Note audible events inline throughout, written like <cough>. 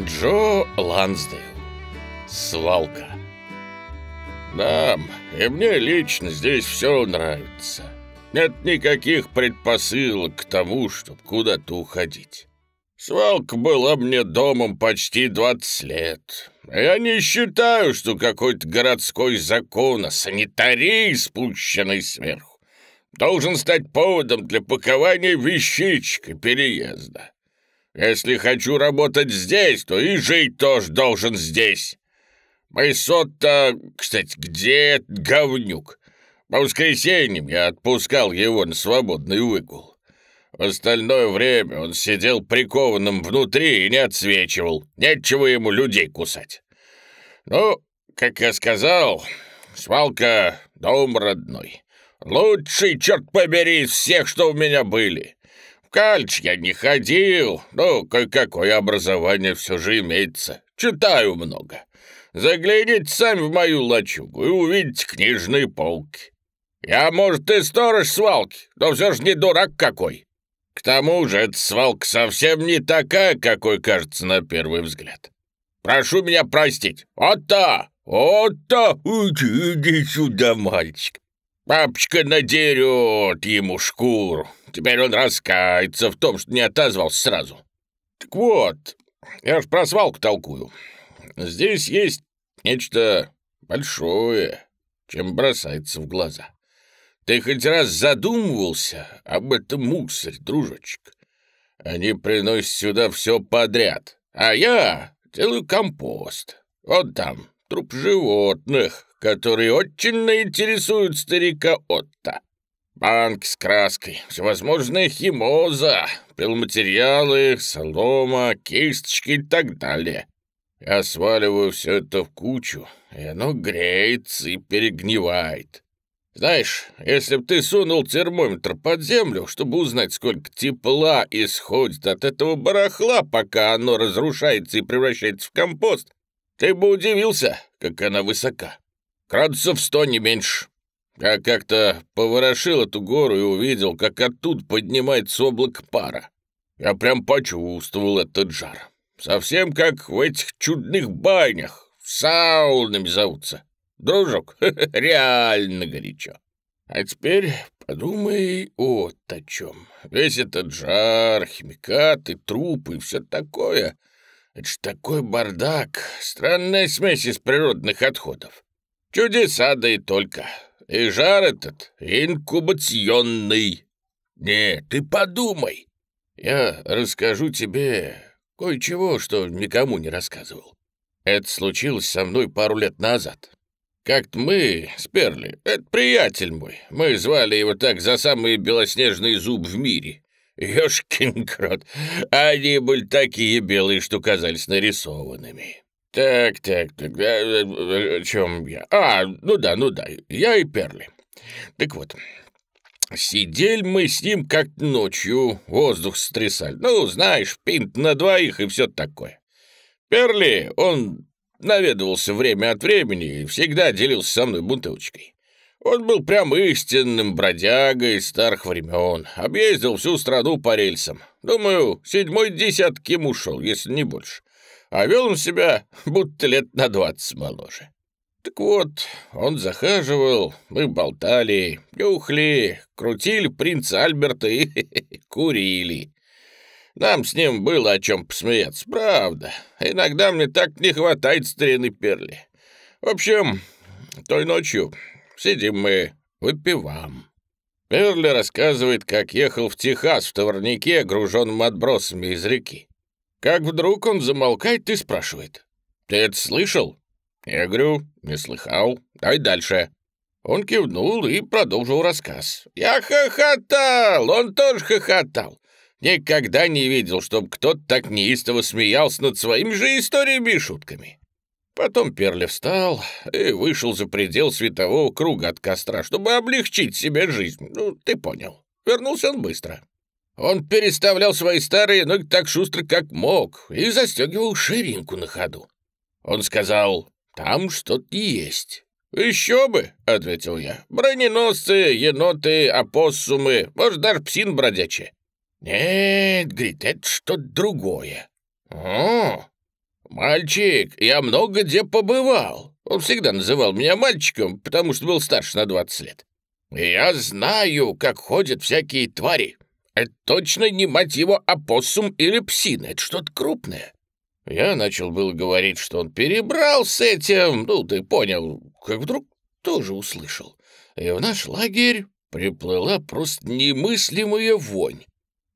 Джо Лансдейл. Свалка. Нам и мне лично здесь все нравится. Нет никаких предпосылок к тому, чтобы куда-то уходить. Свалка была мне домом почти 20 лет. Я не считаю, что какой-то городской закон о санитарии, спущенный сверху, должен стать поводом для пакования вещичек и переезда. Если хочу работать здесь, то и жить тоже должен здесь. Майсот-то, кстати, где говнюк? По воскресеньям я отпускал его на свободный выгул. В остальное время он сидел прикованным внутри и не отсвечивал. Нечего ему людей кусать. Ну, как я сказал, свалка — дом родной. Лучший, черт побери, из всех, что у меня были. Кальч я не ходил, но кое-какое образование все же имеется. Читаю много. Загляните сами в мою лачугу и увидите книжные полки. Я, может, и сторож свалки, но все же не дурак какой. К тому же эта свалка совсем не такая, какой кажется на первый взгляд. Прошу меня простить. Вот-то, вот-то, иди сюда, мальчик. Папочка надерет ему шкуру. Теперь он раскается в том, что не отозвался сразу. Так вот, я ж про свалку толкую. Здесь есть нечто большое, чем бросается в глаза. Ты хоть раз задумывался об этом мусоре, дружочек? Они приносят сюда все подряд, а я делаю компост. Вот там труп животных, которые очень интересуют старика Отто. Банки с краской, всевозможная химоза, пиломатериалы, солома, кисточки и так далее. Я сваливаю все это в кучу, и оно греется и перегнивает. Знаешь, если б ты сунул термометр под землю, чтобы узнать, сколько тепла исходит от этого барахла, пока оно разрушается и превращается в компост, ты бы удивился, как она высока. Градусов сто не меньше. Я как-то поворошил эту гору и увидел, как оттуда поднимается облако пара. Я прям почувствовал этот жар. Совсем как в этих чудных банях, саунами зовутся. Дружок, <laughs> реально горячо. А теперь подумай вот о чем. Весь этот жар, химикаты, трупы и все такое — это ж такой бардак, странная смесь из природных отходов. Чудеса, да и только. И жар этот инкубационный. Не, ты подумай. Я расскажу тебе кое-чего, что никому не рассказывал. Это случилось со мной пару лет назад. Как-то мы с Перли, это приятель мой, мы звали его так за самый белоснежный зуб в мире. Ёшкин крот, они были такие белые, что казались нарисованными. «Так, так, так, да, о чем я? А, ну да, ну да, я и Перли. Так вот, сидели мы с ним как ночью, воздух стрясали. Ну, знаешь, пинт на двоих и все такое. Перли, он наведывался время от времени и всегда делился со мной бутылочкой. Он был прям истинным бродягой старых времен, объездил всю страну по рельсам. Думаю, седьмой десяток ему ушел, если не больше а вел он себя будто лет на двадцать моложе. Так вот, он захаживал, мы болтали, нюхли, крутили принца Альберта и <laughs> курили. Нам с ним было о чем посмеяться, правда. Иногда мне так не хватает старины перли. В общем, той ночью сидим мы, выпиваем. Перли рассказывает, как ехал в Техас в товарнике, груженном отбросами из реки. Как вдруг он замолкает и спрашивает. «Ты это слышал?» Я говорю, не слыхал. Дай дальше. Он кивнул и продолжил рассказ. Я хохотал, он тоже хохотал. Никогда не видел, чтобы кто-то так неистово смеялся над своими же историями и шутками. Потом Перли встал и вышел за предел светового круга от костра, чтобы облегчить себе жизнь. Ну, ты понял. Вернулся он быстро. Он переставлял свои старые ноги так шустро, как мог, и застегивал ширинку на ходу. Он сказал, «Там что-то есть». «Еще бы», — ответил я, — «броненосцы, еноты, опоссумы, может, даже псин бродячие». «Нет, — говорит, — это что-то другое». «О, «Мальчик, я много где побывал». Он всегда называл меня мальчиком, потому что был старше на 20 лет. «Я знаю, как ходят всякие твари. Это точно не, мать его, опоссум или псина, это что-то крупное». Я начал было говорить, что он перебрал с этим, ну, ты понял, как вдруг тоже услышал. И в наш лагерь приплыла просто немыслимая вонь.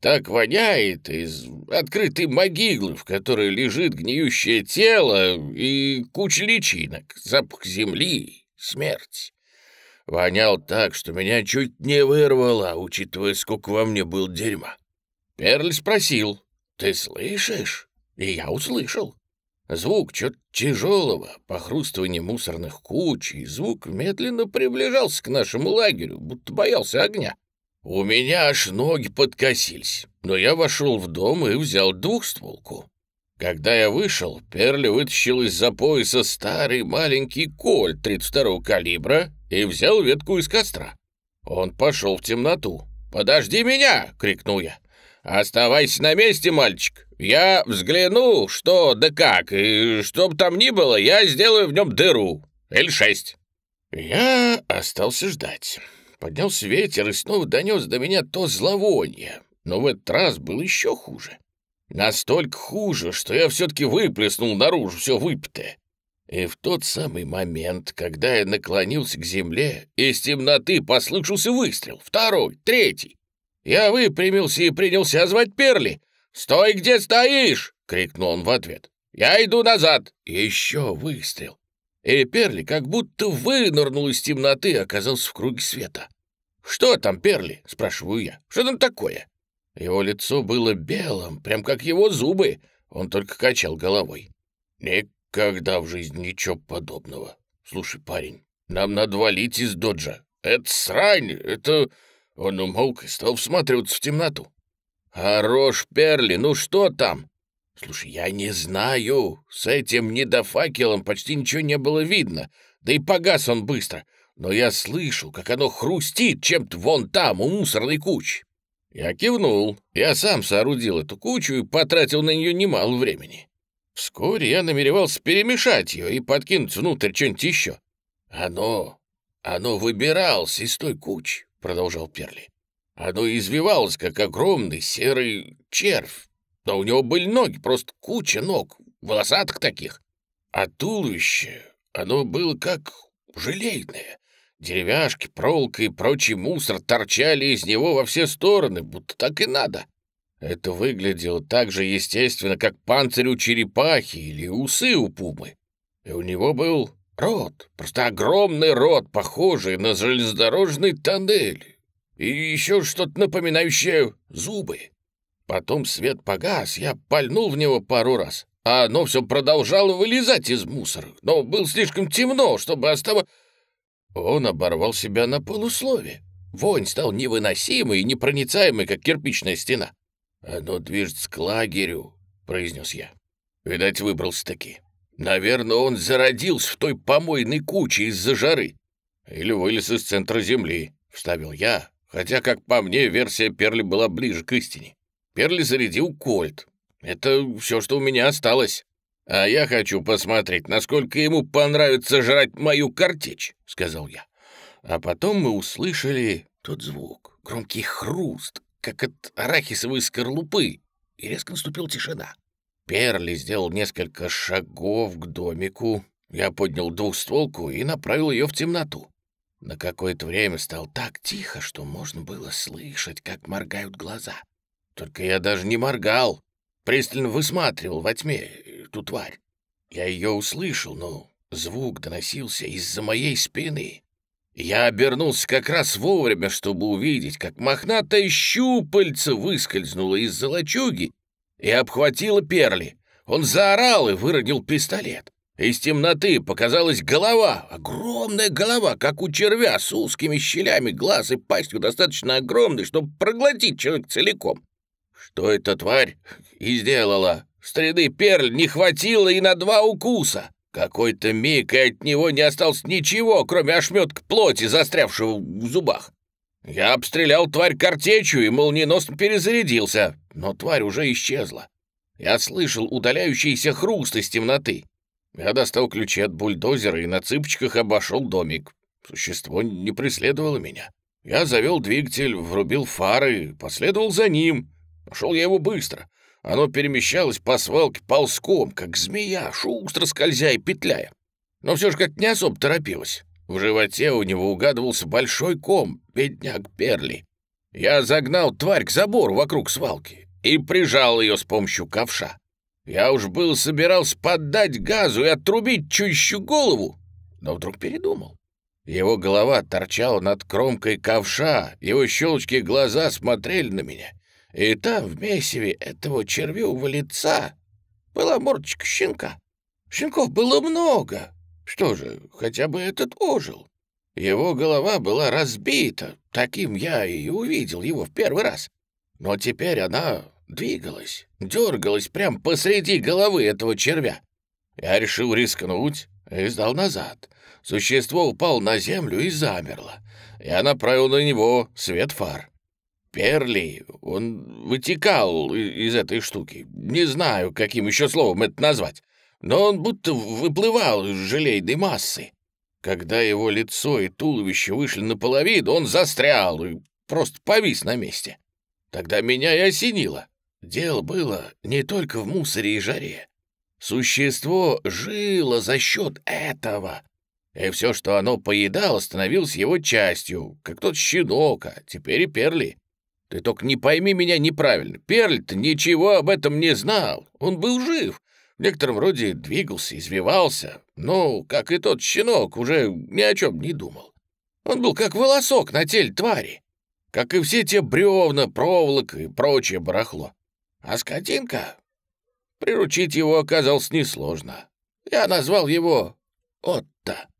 Так воняет из открытой могилы, в которой лежит гниющее тело и куча личинок, запах земли, смерть. Вонял так, что меня чуть не вырвало, учитывая, сколько во мне был дерьма. Перль спросил, «Ты слышишь?» И я услышал. Звук чего-то тяжелого, похрустывание мусорных куч, и звук медленно приближался к нашему лагерю, будто боялся огня. У меня аж ноги подкосились, но я вошел в дом и взял двухстволку. Когда я вышел, Перли вытащил из-за пояса старый маленький коль 32-го калибра и взял ветку из костра. Он пошел в темноту. «Подожди меня!» — крикнул я. «Оставайся на месте, мальчик. Я взгляну, что да как, и что бы там ни было, я сделаю в нем дыру. Или шесть». Я остался ждать. Поднялся ветер и снова донес до меня то зловоние, но в этот раз было еще хуже. Настолько хуже, что я все-таки выплеснул наружу все выпитое. И в тот самый момент, когда я наклонился к земле, из темноты послышался выстрел, второй, третий. Я выпрямился и принялся звать Перли. «Стой, где стоишь!» — крикнул он в ответ. «Я иду назад!» Еще выстрел. И Перли как будто вынырнул из темноты и оказался в круге света. «Что там, Перли?» — спрашиваю я. «Что там такое?» Его лицо было белым, прям как его зубы. Он только качал головой. «Никогда в жизни ничего подобного. Слушай, парень, нам надо валить из доджа. Это срань, это...» Он умолк и стал всматриваться в темноту. «Хорош, Перли, ну что там?» «Слушай, я не знаю. С этим недофакелом почти ничего не было видно. Да и погас он быстро. Но я слышал, как оно хрустит чем-то вон там, у мусорной кучи». Я кивнул. Я сам соорудил эту кучу и потратил на нее немало времени. Вскоре я намеревался перемешать ее и подкинуть внутрь что-нибудь еще. «Оно... оно выбиралось из той кучи», — продолжал Перли. «Оно извивалось, как огромный серый червь, но у него были ноги, просто куча ног, волосатых таких. А туловище, оно было как желейное. Деревяшки, проволока и прочий мусор торчали из него во все стороны, будто так и надо. Это выглядело так же естественно, как панцирь у черепахи или усы у пумы. И у него был рот, просто огромный рот, похожий на железнодорожный тоннель. И еще что-то напоминающее зубы. Потом свет погас, я пальнул в него пару раз, а оно все продолжало вылезать из мусора, но было слишком темно, чтобы оставаться... Он оборвал себя на полуслове. Вонь стал невыносимой и непроницаемой, как кирпичная стена. «Оно движется к лагерю», — произнес я. Видать, выбрался-таки. Наверное, он зародился в той помойной куче из-за жары. Или вылез из центра земли, — вставил я, хотя, как по мне, версия Перли была ближе к истине. Перли зарядил кольт. Это все, что у меня осталось. А я хочу посмотреть, насколько ему понравится жрать мою картечь, сказал я. А потом мы услышали тот звук, громкий хруст, как от арахисовой скорлупы, и резко наступила тишина. Перли сделал несколько шагов к домику. Я поднял двухстволку и направил ее в темноту. На какое-то время стало так тихо, что можно было слышать, как моргают глаза. Только я даже не моргал, пристально высматривал во тьме эту тварь. Я ее услышал, но звук доносился из-за моей спины. Я обернулся как раз вовремя, чтобы увидеть, как мохнатая щупальца выскользнула из-за лачуги и обхватила перли. Он заорал и выронил пистолет. Из темноты показалась голова, огромная голова, как у червя, с узкими щелями глаз и пастью достаточно огромной, чтобы проглотить человек целиком. Что эта тварь и сделала? Среды перль не хватило и на два укуса. Какой-то миг, и от него не осталось ничего, кроме ошметка плоти, застрявшего в зубах. Я обстрелял тварь картечью и молниеносно перезарядился, но тварь уже исчезла. Я слышал удаляющийся хруст из темноты. Я достал ключи от бульдозера и на цыпочках обошел домик. Существо не преследовало меня. Я завел двигатель, врубил фары, последовал за ним. Нашел я его быстро. Оно перемещалось по свалке ползком, как змея, шустро скользя и петляя. Но все же как не особо торопилось. В животе у него угадывался большой ком, бедняк Перли. Я загнал тварь к забору вокруг свалки и прижал ее с помощью ковша. Я уж был собирался поддать газу и отрубить чущу голову, но вдруг передумал. Его голова торчала над кромкой ковша, его щелочки глаза смотрели на меня, и там, в месиве этого червивого лица, была мордочка щенка. Щенков было много. Что же, хотя бы этот ожил. Его голова была разбита, таким я и увидел его в первый раз. Но теперь она двигалась, дергалась прямо посреди головы этого червя. Я решил рискнуть и сдал назад. Существо упало на землю и замерло. Я направил на него свет фар. Перли, он вытекал из этой штуки. Не знаю, каким еще словом это назвать. Но он будто выплывал из желейной массы. Когда его лицо и туловище вышли наполовину, он застрял и просто повис на месте. Тогда меня и осенило. Дело было не только в мусоре и жаре. Существо жило за счет этого. И все, что оно поедало, становилось его частью, как тот щенок, а теперь и Перли. Ты только не пойми меня неправильно. Перль-то ничего об этом не знал. Он был жив, в некотором роде двигался, извивался, но, как и тот щенок, уже ни о чем не думал. Он был как волосок на теле твари, как и все те бревна, проволока и прочее барахло. А скотинка... Приручить его оказалось несложно. Я назвал его Отто.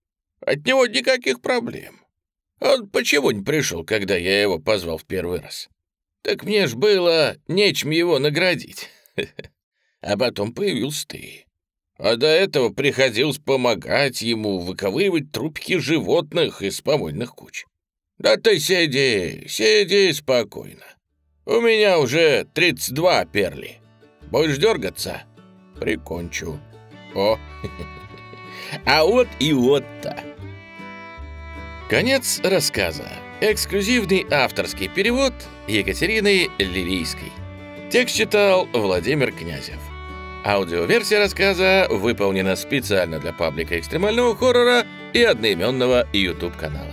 От него никаких проблем. Он почему не пришел, когда я его позвал в первый раз? Так мне ж было нечем его наградить. <laughs> а потом появился ты. А до этого приходилось помогать ему выковыривать трупики животных из помойных куч. Да ты сиди, сиди спокойно. У меня уже 32 перли. Будешь дергаться? Прикончу. О, <laughs> а вот и вот-то. Конец рассказа. Эксклюзивный авторский перевод Екатерины Ливийской. Текст читал Владимир Князев. Аудиоверсия рассказа выполнена специально для паблика экстремального хоррора и одноименного YouTube-канала.